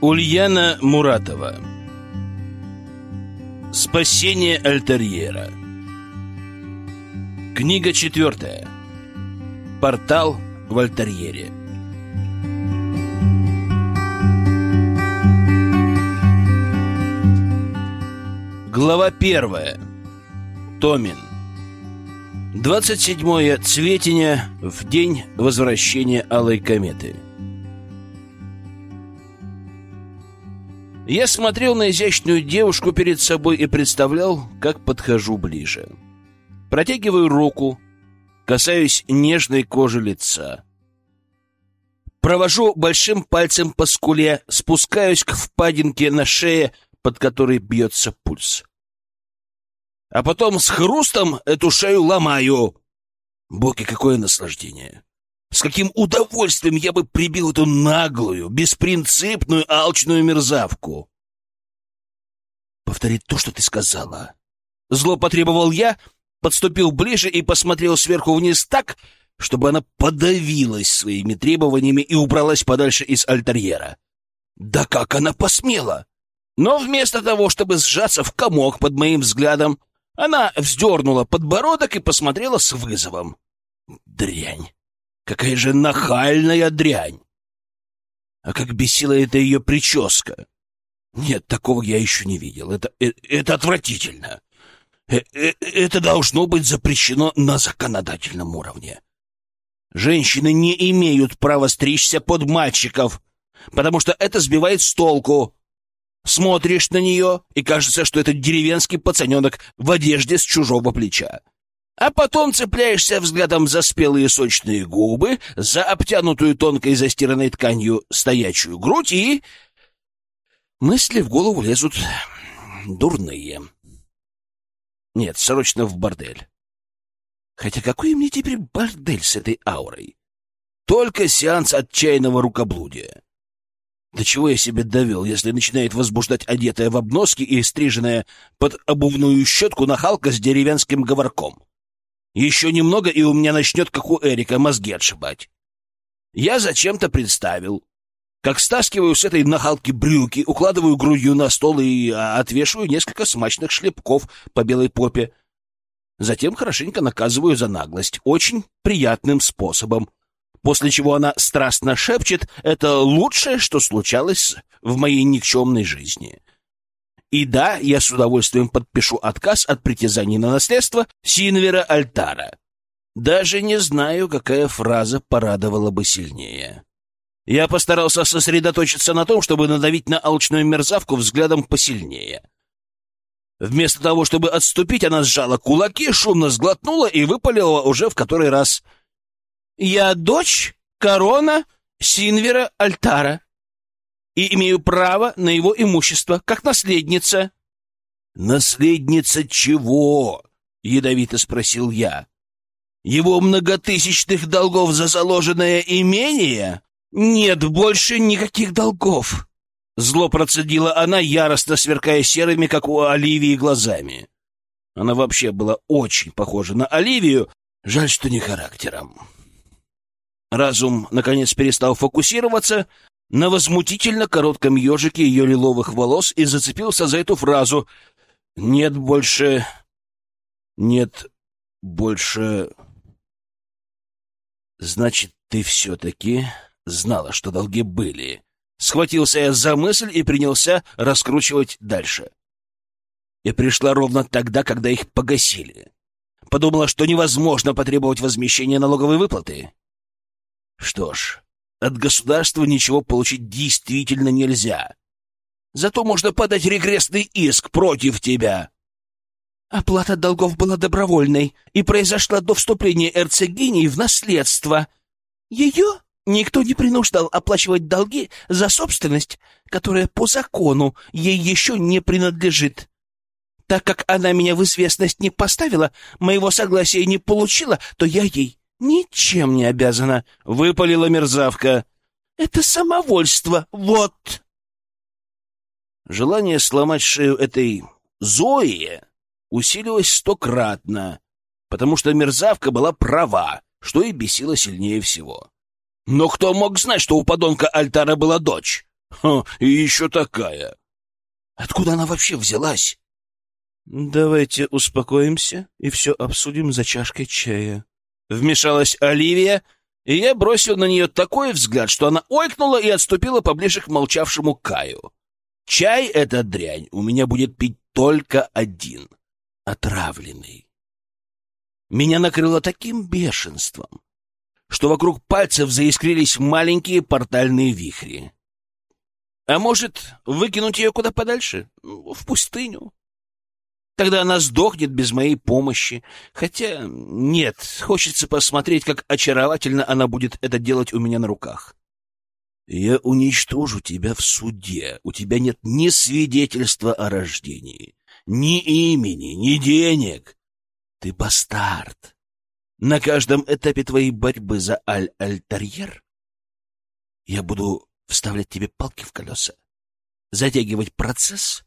Ульяна Муратова. Спасение Альтерьера. Книга четвертая. Портал в Альтерьере Глава первая Томин 27 Цветеня в день возвращения Алой Кометы Я смотрел на изящную девушку перед собой и представлял, как подхожу ближе. Протягиваю руку, касаюсь нежной кожи лица. Провожу большим пальцем по скуле, спускаюсь к впадинке на шее, под которой бьется пульс. А потом с хрустом эту шею ломаю. Боги, какое наслаждение! С каким удовольствием я бы прибил эту наглую, беспринципную, алчную мерзавку. Повтори то, что ты сказала. Зло потребовал я, подступил ближе и посмотрел сверху вниз так, чтобы она подавилась своими требованиями и убралась подальше из альтерьера. Да как она посмела! Но вместо того, чтобы сжаться в комок под моим взглядом, она вздернула подбородок и посмотрела с вызовом. Дрянь! Какая же нахальная дрянь! А как бесила эта ее прическа! Нет, такого я еще не видел. Это, это, это отвратительно. Э, э, это должно быть запрещено на законодательном уровне. Женщины не имеют права стричься под мальчиков, потому что это сбивает с толку. Смотришь на нее, и кажется, что это деревенский пацаненок в одежде с чужого плеча а потом цепляешься взглядом за спелые сочные губы, за обтянутую тонкой застиранной тканью стоячую грудь и... Мысли в голову лезут дурные. Нет, срочно в бордель. Хотя какой мне теперь бордель с этой аурой? Только сеанс отчаянного рукоблудия. До чего я себя довел, если начинает возбуждать одетая в обноски и стриженная под обувную щетку нахалка с деревенским говорком? Еще немного, и у меня начнет, как у Эрика, мозги отшибать. Я зачем-то представил, как стаскиваю с этой нахалки брюки, укладываю грудью на стол и а, отвешиваю несколько смачных шлепков по белой попе. Затем хорошенько наказываю за наглость, очень приятным способом, после чего она страстно шепчет «это лучшее, что случалось в моей никчемной жизни». И да, я с удовольствием подпишу отказ от притязаний на наследство Синвера Альтара. Даже не знаю, какая фраза порадовала бы сильнее. Я постарался сосредоточиться на том, чтобы надавить на алчную мерзавку взглядом посильнее. Вместо того, чтобы отступить, она сжала кулаки, шумно сглотнула и выпалила уже в который раз. «Я дочь корона Синвера Альтара и имею право на его имущество, как наследница». «Наследница чего?» — ядовито спросил я. «Его многотысячных долгов за заложенное имение?» «Нет больше никаких долгов!» Зло процедила она, яростно сверкая серыми, как у Оливии, глазами. Она вообще была очень похожа на Оливию, жаль, что не характером. Разум, наконец, перестал фокусироваться, на возмутительно коротком ежике ее лиловых волос и зацепился за эту фразу «Нет больше... нет больше...» «Значит, ты все-таки знала, что долги были». Схватился я за мысль и принялся раскручивать дальше. И пришла ровно тогда, когда их погасили. Подумала, что невозможно потребовать возмещения налоговой выплаты. Что ж, от государства ничего получить действительно нельзя. Зато можно подать регрессный иск против тебя. Оплата долгов была добровольной и произошла до вступления эрцегинии в наследство. Ее никто не принуждал оплачивать долги за собственность, которая по закону ей еще не принадлежит. Так как она меня в известность не поставила, моего согласия не получила, то я ей «Ничем не обязана», — выпалила мерзавка. «Это самовольство, вот!» Желание сломать шею этой Зои усилилась стократно, потому что мерзавка была права, что и бесило сильнее всего. Но кто мог знать, что у подонка Альтара была дочь? Ха, и еще такая. Откуда она вообще взялась? Давайте успокоимся и все обсудим за чашкой чая. Вмешалась Оливия, и я бросил на нее такой взгляд, что она ойкнула и отступила поближе к молчавшему Каю. Чай — эта дрянь, у меня будет пить только один, отравленный. Меня накрыло таким бешенством, что вокруг пальцев заискрились маленькие портальные вихри. А может, выкинуть ее куда подальше? В пустыню? Тогда она сдохнет без моей помощи. Хотя нет, хочется посмотреть, как очаровательно она будет это делать у меня на руках. Я уничтожу тебя в суде. У тебя нет ни свидетельства о рождении, ни имени, ни денег. Ты бастард. На каждом этапе твоей борьбы за Аль-Альтарьер я буду вставлять тебе палки в колеса, затягивать процесс,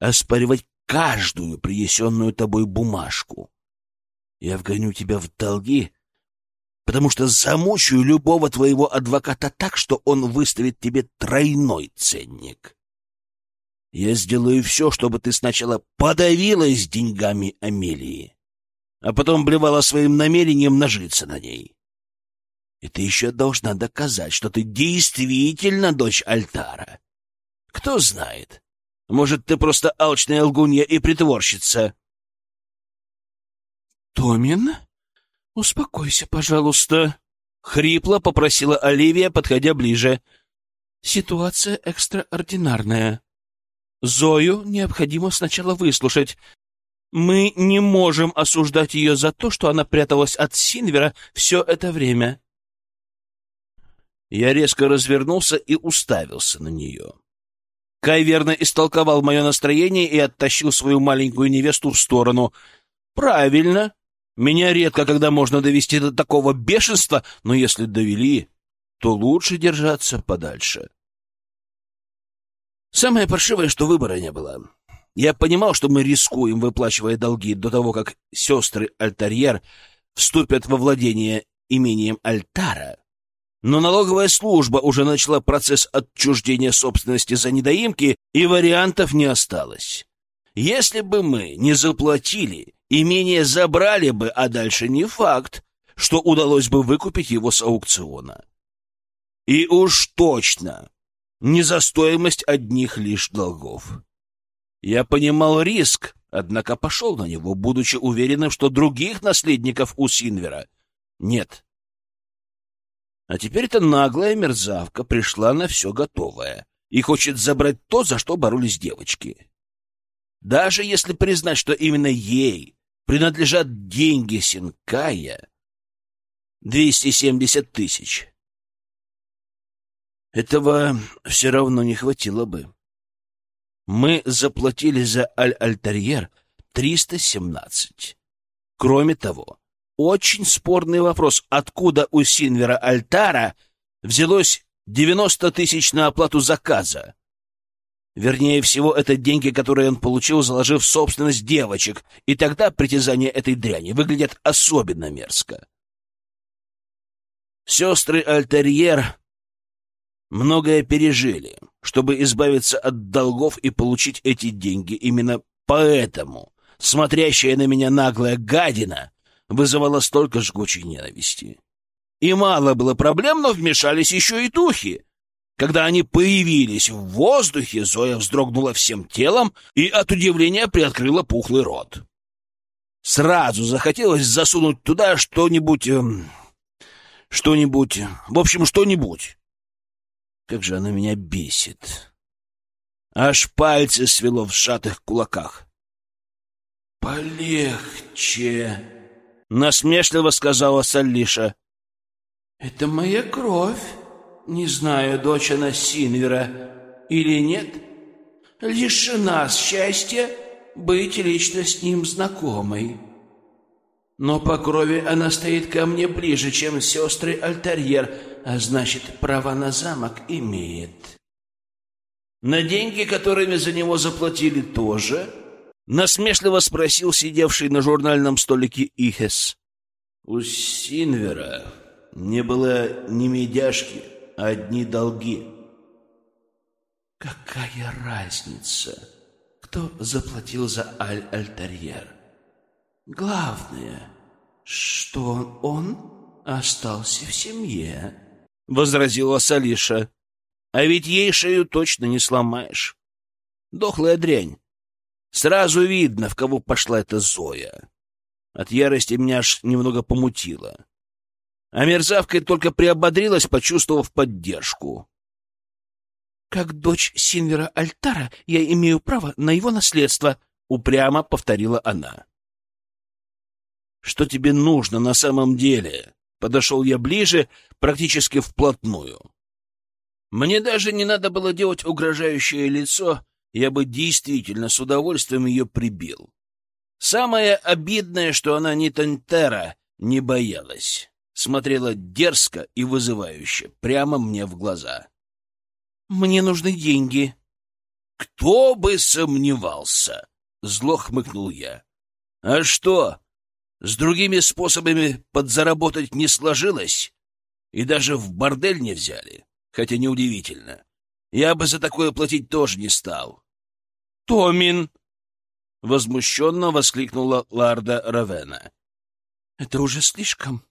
оспаривать каждую принесенную тобой бумажку. Я вгоню тебя в долги, потому что замучаю любого твоего адвоката так, что он выставит тебе тройной ценник. Я сделаю все, чтобы ты сначала подавилась деньгами Амелии, а потом блевала своим намерением нажиться на ней. И ты еще должна доказать, что ты действительно дочь Альтара. Кто знает, может, ты просто алчная лгунья и притворщица. Томин, успокойся, пожалуйста, хрипло попросила Оливия, подходя ближе. Ситуация экстраординарная. Зою необходимо сначала выслушать. Мы не можем осуждать ее за то, что она пряталась от Синвера все это время. Я резко развернулся и уставился на нее. Кай верно истолковал мое настроение и оттащил свою маленькую невесту в сторону. Правильно. Меня редко когда можно довести до такого бешенства, но если довели, то лучше держаться подальше. Самое паршивое, что выбора не было. Я понимал, что мы рискуем, выплачивая долги до того, как сестры Альтарьер вступят во владение имением Альтара. Но налоговая служба уже начала процесс отчуждения собственности за недоимки, и вариантов не осталось. Если бы мы не заплатили, имение забрали бы, а дальше не факт, что удалось бы выкупить его с аукциона. И уж точно не за стоимость одних лишь долгов. Я понимал риск, однако пошел на него, будучи уверенным, что других наследников у Синвера нет. А теперь эта наглая мерзавка пришла на все готовое и хочет забрать то, за что боролись девочки. Даже если признать, что именно ей принадлежат деньги Синкая, 270 тысяч, этого все равно не хватило бы. Мы заплатили за Аль-Альтарьер 317. Кроме того, очень спорный вопрос, откуда у Синвера Альтара взялось 90 тысяч на оплату заказа. Вернее всего, это деньги, которые он получил, заложив собственность девочек, и тогда притязания этой дряни выглядят особенно мерзко. Сестры Альтерьер многое пережили, чтобы избавиться от долгов и получить эти деньги. Именно поэтому смотрящая на меня наглая гадина вызывало столько жгучей ненависти. И мало было проблем, но вмешались еще и духи. Когда они появились в воздухе, Зоя вздрогнула всем телом и от удивления приоткрыла пухлый рот. Сразу захотелось засунуть туда что-нибудь... Эм, что-нибудь... В общем, что-нибудь. Как же она меня бесит. Аж пальцы свело в сжатых кулаках. «Полегче!» Насмешливо сказала Саллиша. «Это моя кровь. Не знаю, дочь она Синвера или нет. Лишена счастья быть лично с ним знакомой. Но по крови она стоит ко мне ближе, чем сестры Альтерьер, а значит, право на замок имеет. На деньги, которыми за него заплатили, тоже, Насмешливо спросил сидевший на журнальном столике Ихес. У Синвера не было ни медяшки, а одни долги. Какая разница, кто заплатил за Аль-Альтарьер? Главное, что он остался в семье, — возразила Салиша. А ведь ей шею точно не сломаешь. Дохлая дрянь. Сразу видно, в кого пошла эта Зоя. От ярости меня аж немного помутило. А мерзавка только приободрилась, почувствовав поддержку. «Как дочь Синвера Альтара я имею право на его наследство», — упрямо повторила она. «Что тебе нужно на самом деле?» Подошел я ближе, практически вплотную. Мне даже не надо было делать угрожающее лицо, я бы действительно с удовольствием ее прибил. Самое обидное, что она ни Тантера не боялась. Смотрела дерзко и вызывающе, прямо мне в глаза. «Мне нужны деньги». «Кто бы сомневался!» — зло хмыкнул я. «А что, с другими способами подзаработать не сложилось? И даже в бордель не взяли? Хотя неудивительно. Я бы за такое платить тоже не стал». «Томин!» — возмущенно воскликнула Ларда Равена. «Это уже слишком.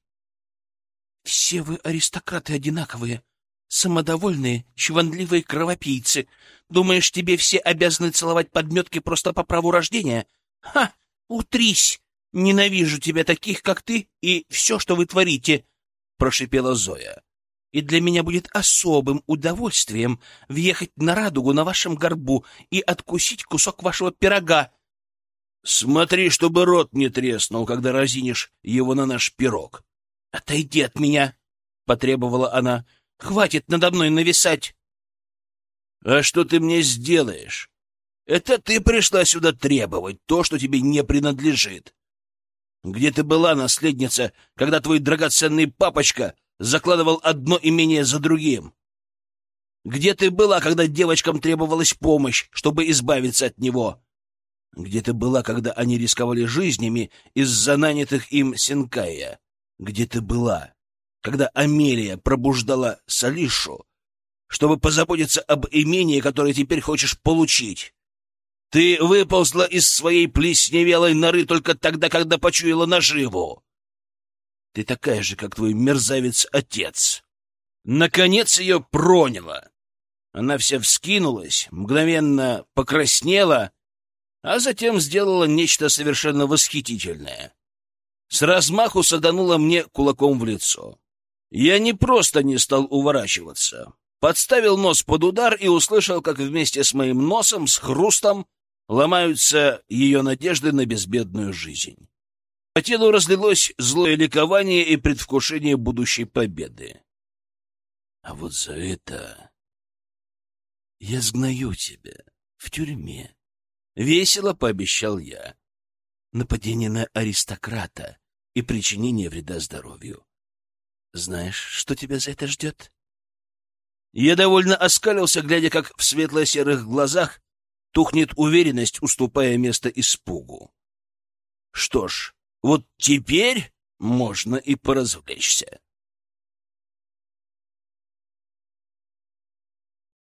Все вы аристократы одинаковые, самодовольные, чванливые кровопийцы. Думаешь, тебе все обязаны целовать подметки просто по праву рождения? Ха! Утрись! Ненавижу тебя таких, как ты, и все, что вы творите!» — прошипела Зоя. «И для меня будет особым удовольствием въехать на радугу на вашем горбу и откусить кусок вашего пирога!» Смотри, чтобы рот не треснул, когда разинешь его на наш пирог. — Отойди от меня, — потребовала она. — Хватит надо мной нависать. — А что ты мне сделаешь? Это ты пришла сюда требовать то, что тебе не принадлежит. Где ты была, наследница, когда твой драгоценный папочка закладывал одно имение за другим? Где ты была, когда девочкам требовалась помощь, чтобы избавиться от него? Где ты была, когда они рисковали жизнями из-за нанятых им Синкая? Где ты была, когда Амелия пробуждала Салишу, чтобы позаботиться об имении, которое теперь хочешь получить? Ты выползла из своей плесневелой норы только тогда, когда почуяла наживу. Ты такая же, как твой мерзавец-отец. Наконец ее проняло. Она вся вскинулась, мгновенно покраснела а затем сделала нечто совершенно восхитительное. С размаху саданула мне кулаком в лицо. Я не просто не стал уворачиваться. Подставил нос под удар и услышал, как вместе с моим носом с хрустом ломаются ее надежды на безбедную жизнь. По телу разлилось злое ликование и предвкушение будущей победы. А вот за это я сгною тебя в тюрьме. — весело пообещал я. Нападение на аристократа и причинение вреда здоровью. Знаешь, что тебя за это ждет? Я довольно оскалился, глядя, как в светло-серых глазах тухнет уверенность, уступая место испугу. Что ж, вот теперь можно и поразвлечься.